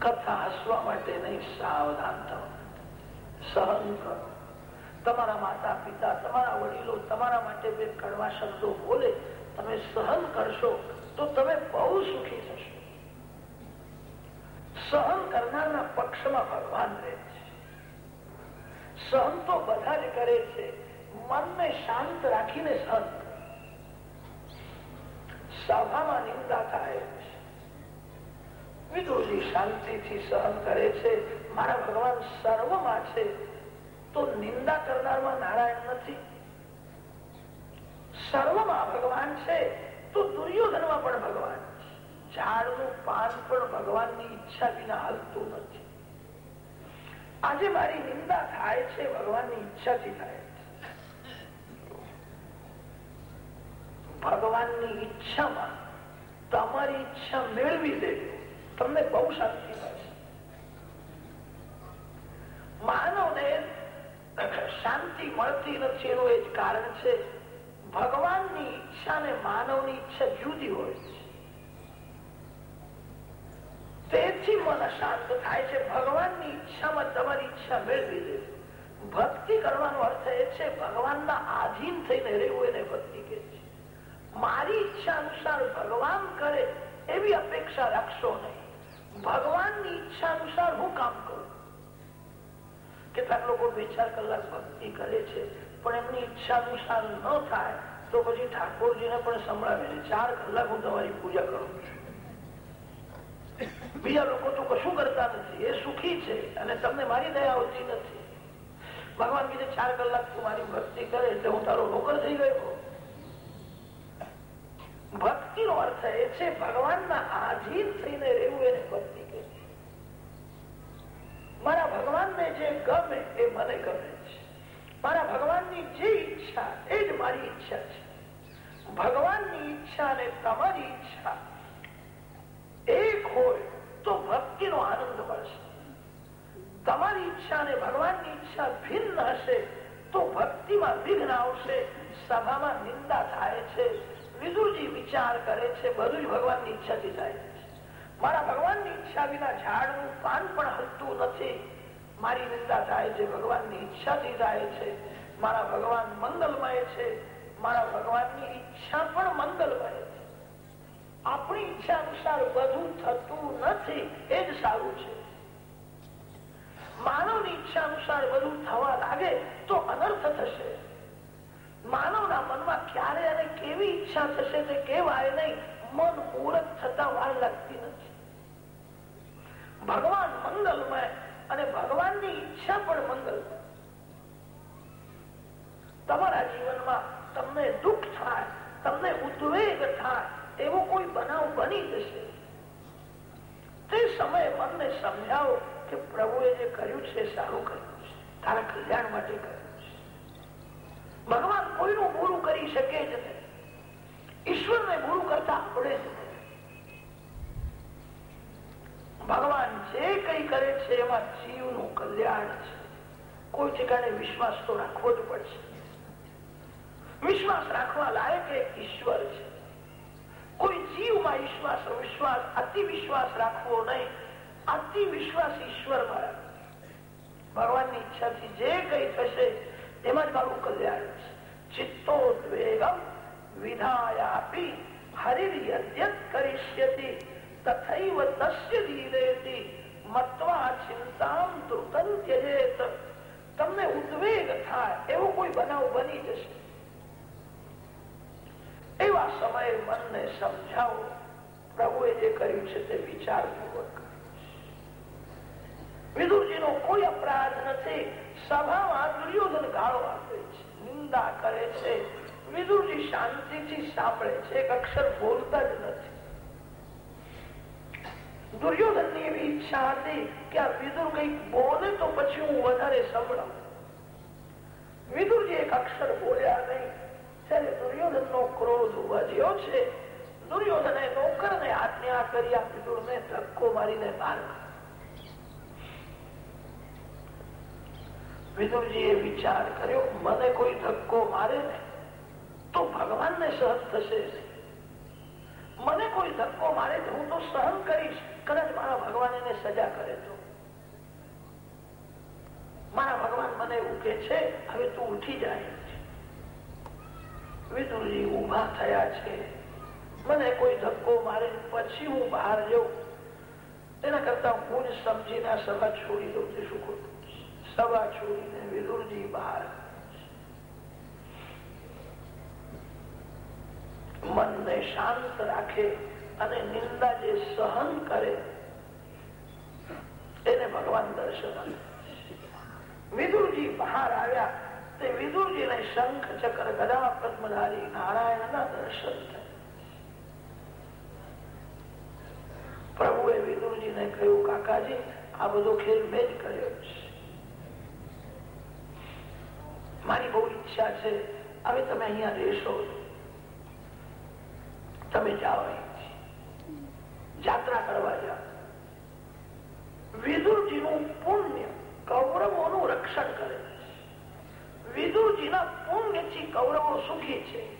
કથા હસવા માટે નહીં, સાવધાન થવા સહન કરો. તમારા માતા પિતા, તમારા વડીલો તમારા માટે બે કડવા શબ્દો બોલે, તમે સહન કરશો તો તમે બહુ સુખી થશો. સહન કરનારના પક્ષમાં ભગવાન રહે છે. સહન તો બધા જ કરે છે, મનને શાંત રાખીને સહન સભામાં નિંદા થાય છે. વિદુરજી શાંતિથી સહન કરે છે. મારા ભગવાન સર્વમાં છે. તો નિંદા કરનારમાં નારાયણ નથી. સર્વમાં ભગવાન છે. તો દુર્યોધનમાં પણ ભગવાન ઝાડનું પાન પણ ભગવાનની ઈચ્છા વિના હાલતું નથી. આજે મારી નિંદા થાય છે, ભગવાનની ઈચ્છાથી થાય ભગવાનની ઈચ્છામાં તમારી ઈચ્છા મેળવી દેવી તમને બહુ શાંતિ માનવને શાંતિ મળતી નથી એનું એ જ કારણ છે, ભગવાનની ઈચ્છા ને માનવની ઈચ્છા જુદી હોય છે. તેથી મન શાંત થાય છે, ભગવાનની ઈચ્છામાં તમારી ઈચ્છા મેળવી દે. ભક્તિ કરવાનો અર્થ એ છે, ભગવાનના આધીન થઈને રહેવું એને ભક્તિ કે છે. મારી ઈચ્છા અનુસાર ભગવાન કરે એવી અપેક્ષા રાખશો નહીં. ભગવાનની ઈચ્છા અનુસાર હું કામ કરું. કેટલાક લોકો બે ચાર કલાક ભક્તિ કરે છે, પણ એમની ઈચ્છા અનુસાર ન થાય તો પછી ઠાકોરજીને પણ સંભળાવે છે. ચાર કલાક હું તમારી પૂજા કરું છું. બીજા લોકો તો કશું કરતા નથી. એ સુખી છે અને તમને મારી દયા આવતી નથી. ભગવાન કીધે ચાર કલાક તું મારી ભક્તિ કરે એટલે હું તારો નોકર થઈ ગયો. ભક્તિ નો અર્થ એ છે, ભગવાનના આધીન થઈને રહેવું એને ભક્તિ કહે. મારા ભગવાન ને જે ગમે એ મને ગમે છે. મારા ભગવાનની જે ઈચ્છા એ જ મારી ઈચ્છા છે. ભગવાનની ઈચ્છા અને તમારી ઈચ્છા એક હોય તો ભક્તિનો આનંદ મળશે. તમારી ઈચ્છા અને ભગવાનની ઈચ્છા ભિન્ન હશે તો ભક્તિમાં વિઘ્ન આવશે, સભામાં નિંદા થાય છે વિદુરજી વિચાર કરે છે બધું જ ભગવાનની ઈચ્છાથી થાય છે. મારા ભગવાનની ઈચ્છા વિના ઝાડનું પાન પણ હલતું નથી. મારી નિંદા થાય છે, ભગવાનની ઈચ્છાથી થાય છે. મારા ભગવાન મંગલમય છે. મારા ભગવાનની ઈચ્છા પણ મંગલમય છે. આપણી ઈચ્છા અનુસાર બધું થતું નથી, એ જ સારું છે. માનવની ઈચ્છા અનુસાર બધું થવા લાગે તો અનર્થ થશે. માનવના મનમાં ક્યારે અને કેવી ઈચ્છા થશે તે કેવાય નહીં. મન મુહૂર્ત થતા વાર લાગતી નથી. ભગવાન મંગલમય અને ભગવાનની ઈચ્છા પણ મંગલમય. તમારા જીવનમાં તમને દુઃખ થાય, તમને ઉદ્વેગ થાય, એવો કોઈ બનાવ બની જશે? તે સમયે મનને સમજાવો કે પ્રભુએ જે કર્યું છે સારું કર્યું છે. તારા કલ્યાણ માટે કર્યું છે. ભગવાન કોઈનું બુરું કરી શકે જ નહીં. ઈશ્વરને ગુરુ કરતા જ ભગવાન જે કઈ કરે છે એમાં જીવનું કલ્યાણ છે. કોઈ ઠેકાણે વિશ્વાસ તો રાખવો જ પડશે. વિશ્વાસ રાખવા લાયક ઈશ્વર છે. કોઈ જીવમાં વિશ્વાસ વિશ્વાસ અતિ વિશ્વાસ રાખવો નહીં. અતિ વિશ્વાસ ઈશ્વરમાં ભગવાનની ઈચ્છાથી જે કઈ થશે, એમાં જ મારું કલ્યાણ છે. ચિત્તોદ્વેગમ વિધાયાપી હરિર્યદ્યત કરીષ્યતિ તથૈવ તસ્ય ધીરેતિ મત્વા ચિંતામ ધૃતમ ત્યજેત તમને ઉદ્વેગ થાય એવો કોઈ બનાવ બની જશે એવા સમયે મનને સમજાવો પ્રભુએ જે કર્યું છે તે વિચારપૂર્વક વિદુરજીનો કોઈ અપરાધ નથી સભામાં દુર્યોધન ગાળો આપે છે નિંદા કરે છે. વિદુરજી શાંતિથી સાંભળે છે એક અક્ષર બોલતા જ નથી. દુર્યોધનની એવી ઈચ્છા હતી કે આ વિદુર કંઈક બોલે તો પછી હું વધારે સંભળાવું. વિદુરજી એક અક્ષર બોલ્યા નહીં. ત્યારે દુર્યોધન નો ક્રોધ વધ્યો છે. દુર્યોધને નોકર ને આજ્ઞા કરી આ વિદુર ને ધક્કો મારીને બહાર વિદુરજી એ વિચાર કર્યો, મને કોઈ ધક્કો મારે ને તો ભગવાન ને સહન થશે મને કોઈ ધક્કો મારે તો હું તો સહન કરીશ. કદાચ મારા ભગવાન એને સજા કરે તો. મારા ભગવાન મને એવું છે, હવે તું ઉઠી જાય. વિદુરજી ઊભા થયા છે. મને કોઈ ધક્કો મારે પછી હું બહાર જઉં. તેના કરતા હું જ સમજીને સભા છોડી દઉં છું ખોટું. સભા છોડીને વિદુરજી બહાર મનને શાંત રાખે અને નિંદા જે સહન કરે એને ભગવાન દર્શન વિદુરજી બહાર આવ્યા, તે વિદુરજીને શંખ ચક્ર ગદા પદ્મધારી નારાયણના દર્શન થયા. પ્રભુએ વિદુરજીને કહ્યું, કાકાજી, આ બધો ખેલ મેં જ કર્યો છે મારી બહુ ઈચ્છા છે. હવે તમે અહીંયા રહેશો. તમે જાઓ જાત્રા કરવા જાઓ. વિદુરજીનું પુણ્ય, કૌરવોનું રક્ષણ કરે વિદુરજીના પુણ્યથી કૌરવો સુખી છે.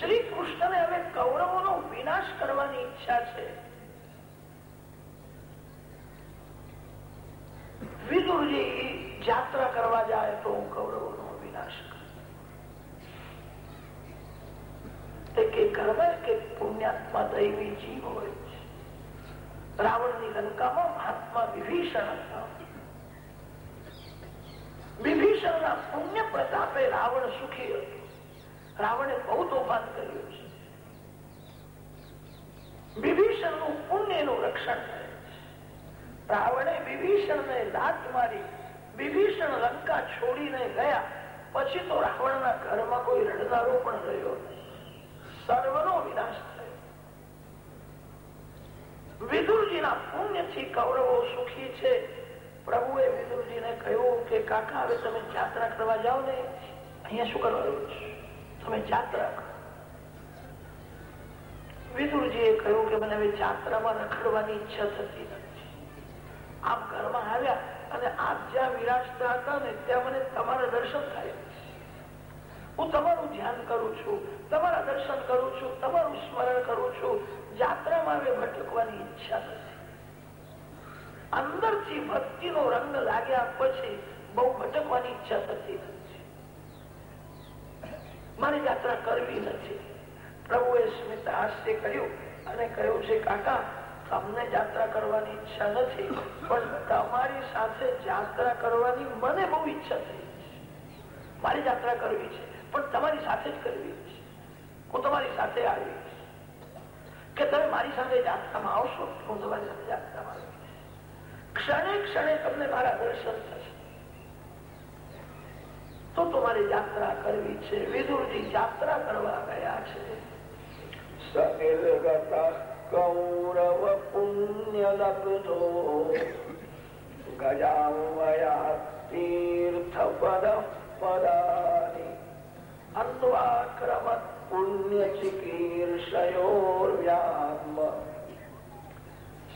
શ્રી કૃષ્ણને હવે કૌરવોનો વિનાશ કરવાની ઈચ્છા છે. વિદુરજી, જાત્રા કરવા જાય તો હું કૌરવોનો વિનાશ કરું કે પુણ્યાત્મા દૈવી જીવ હોય છે. રાવણની લંકામાં મહાત્મા વિભીષણ હતા. વિભીષણના પુણ્ય પ્રતાપે રાવણ સુખી હતો. રાવણે બહુ તોફાન કર્યું છે. વિભીષણનું પુણ્યનું રક્ષણ કરે છે. રાવણે વિભીષણને લાત મારી વિભીષણ લંકા છોડીને ગયા. પછી તો રાવણના ઘરમાં કોઈ રડનારો પણ રહ્યો નહીં સર્વનો વિનાશ થયો. વિદુરજીના પુણ્યથી કૌરવો સુખી છે. પ્રભુએ વિદુરજીને કહ્યું કે, કાકા, હવે તમે જાત્રા કરવા જાઓ ને, અહીંયા શું કરવાનું તમે જાત્રા વિદુરજીએ કહ્યું કે, મને હવે જાત્રામાં રખડવાની ઈચ્છા થતી નથી. આપ ઘરમાં આવ્યા અને આપ જ્યાં વિરાજતા હતા ને, ત્યાં મને તમારા દર્શન થાય. હું તમારું ધ્યાન કરું છું, તમારા દર્શન કરું છું, તમારું સ્મરણ કરું છું. જાત્રામાં ભટકવાની ઈચ્છા નથી. અંદરથી ભક્તિનો રંગ લાગ્યા પછી બહુ ભટકવાની ઈચ્છા થતી નથી. મારે યાત્રા કરવી નથી. પ્રભુએ સ્મિત હાસ્ય કર્યું અને કહ્યું છે, કાકા, તમને યાત્રા કરવાની ઈચ્છા નથી, પણ તમારી સાથે યાત્રા કરવાની મને બહુ ઈચ્છા થઈ મારી યાત્રા કરવી છે. પણ તમારી સાથે જ કરવી છે. હું તમારી સાથે આવી કે તમે મારી સાથે જાતકામાં આવશો, હું તમારી સાથે જાતકામાં ક્ષણે ક્ષણે તમને મારા દર્શન થશે. તો તમારે યાત્રા કરવી છે. વિદુરજી યાત્રા કરવા ગયા છે. સનિર્ગત કૌરવ પુણ્ય લબ્ધો ગજામયા તીર્થ પદ પદાની અંતવાક્રમત પુણ્ય ચિકીર્ષયોર્વ્યામ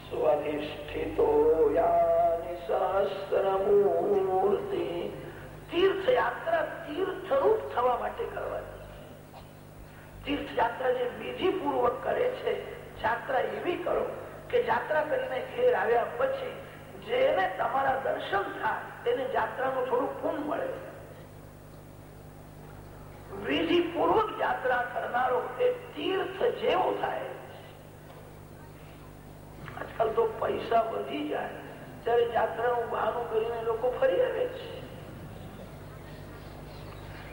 સ્વનિષ્ઠિતો યાની સહસ્રમૂર્તિ તીર્થયાત્રા તીર્થરૂપ થવા માટે કરવાની। તીર્થયાત્રા જે વિધિ પૂર્વક કરે છે યાત્રા એવી કરો કે યાત્રા કરીને ઘેર આવ્યા પછી જેવો થાય. આજકાલ તો પૈસા વધી જાય. ત્યારે યાત્રાનું બહાનું કરીને લોકો ફરી આવે છે.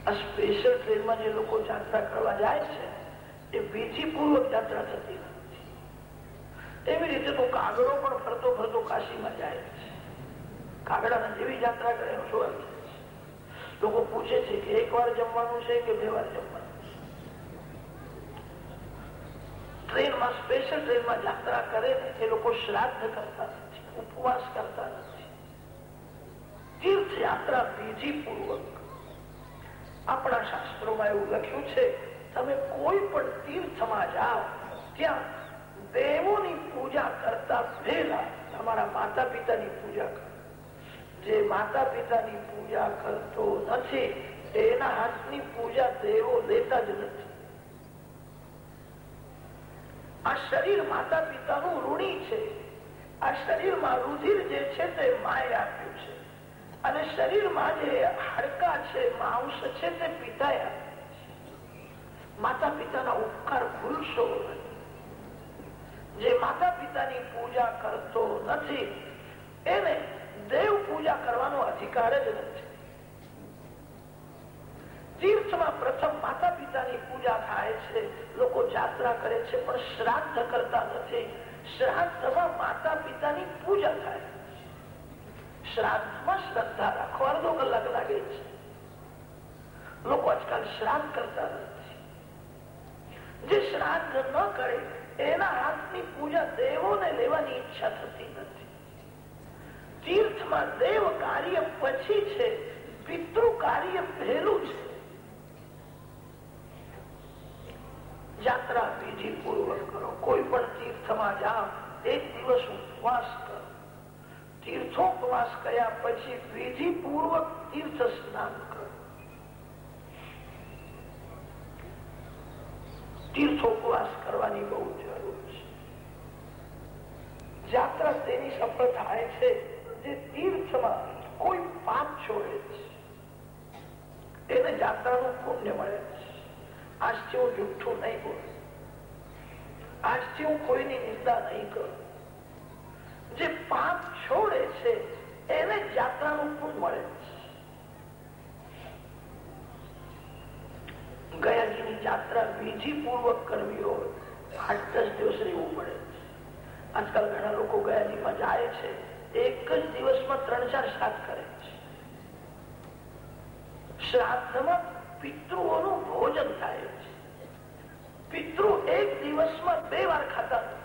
આ સ્પેશિયલ ટ્રેનમાં જે લોકો યાત્રા કરવા જાય છે, એ વિધિપૂર્વક જાત્રા થતી નથી એવી રીતે તો કાગડો પણ ફરતો ફરતો કાશીમાં જાય છે. કાગડાના જેવી યાત્રા કરે શું લોકો પૂછે છે કે એક જમવાનું છે કે બે જમવાનું? ટ્રેનમાં સ્પેશિયલ ટ્રેનમાં યાત્રા કરે, એ લોકો શ્રાદ્ધ કરતા નથી, ઉપવાસ કરતા નથી. તીર્થ યાત્રા વિધિ આપણા શાસ્ત્રોમાં એવું લખ્યું છે, તમે કોઈ પણ તીર્થમાં જાઓ, ત્યાં દેવોની પૂજા કરતા પહેલા તમારા માતા પિતાની પૂજા કરો. જે માતા પિતાની પૂજા કરતો નથી એના હાથની પૂજા દેવો લેતા જ નથી. આ શરીર માતા પિતાનું ઋણી છે. આ શરીરમાં રુધિર જે છે તે માએ આપ્યું છે. અને શરીરમાં જે હાડકા છે, માંસ છે તે પિતાએ માતા પિતાના ઉપકાર ભૂલશો જે માતા પિતાની પૂજા કરતો નથી, એને દેવ પૂજા કરવાનો અધિકાર જ નથી. તીર્થમાં પ્રથમ માતા પિતાની પૂજા થાય છે. લોકો જાત્રા કરે છે, પણ શ્રાદ્ધ કરતા નથી. શ્રાદ્ધમાં માતા પિતાની પૂજા થાય. શ્રાદ્ધમાં શ્રદ્ધા રાખો અડધો કલાક લાગે છે. લોકો આજકાલ શ્રાદ્ધ કરતા નથી. જે શ્રાદ્ધ ન કરે, એના હાથની પૂજા દેવોને લેવાની ઈચ્છા થતી નથી. તીર્થમાં દેવ કાર્ય પછી છે, પિતૃ કાર્ય પહેલું છે યાત્રા વિધિ પૂર્વક કરો. કોઈ પણ તીર્થમાં જાઓ, એક દિવસ ઉપવાસ કરો. તીર્થોપવાસ કર્યા પછી વિધિ પૂર્વક તીર્થ સ્નાન કરો. તીર્થોપવાસ કરવાની બહુ જરૂર છે. યાત્રા તેની સફળ થાય છે જે તીર્થમાં કોઈ પાપ છોડે છે. એને યાત્રાનું પુણ્ય મળે છે. આજથી હું જુઠ્ઠું નહીં બોલ આજથી કોઈની નિંદા નહીં કરું જે પાપ છોડે છે એને યાત્રાનું પુણ્ય મળે ગયાજીની યાત્રા વિધિ પૂર્વક કરવી હોય આઠ દસ દિવસ રહેવું પડે આજકાલ ઘણા લોકો ગયાજીમાં જાય છે એક જ દિવસમાં ત્રણ ચાર શ્રાદ્ધ કરે છે શ્રાદ્ધમાં પિતૃઓનું ભોજન થાય છે. પિતૃ એક દિવસમાં બે વાર ખાતા નથી.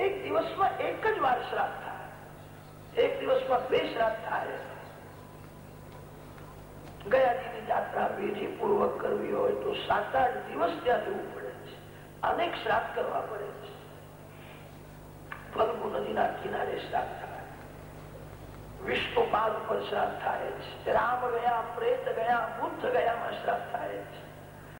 એક દિવસમાં એક જ વાર શ્રાદ્ધ થાય. એક દિવસમાં બે શ્રાદ્ધ થાય. ગયાજીની યાત્રા વિધિ પૂર્વક કરવી હોય તો સાત આઠ દિવસ ત્યાં જવું પડે છે. અનેક શ્રાદ્ધ કરવા પડે છે. ફલગુ નદીના કિનારે શ્રાદ્ધ થાય વિષ્ણુ પાદ ઉપર શ્રાદ્ધ થાય છે. રામ ગયા, પ્રેત ગયા, બુદ્ધ ગયામાં શ્રાદ્ધ થાય છે.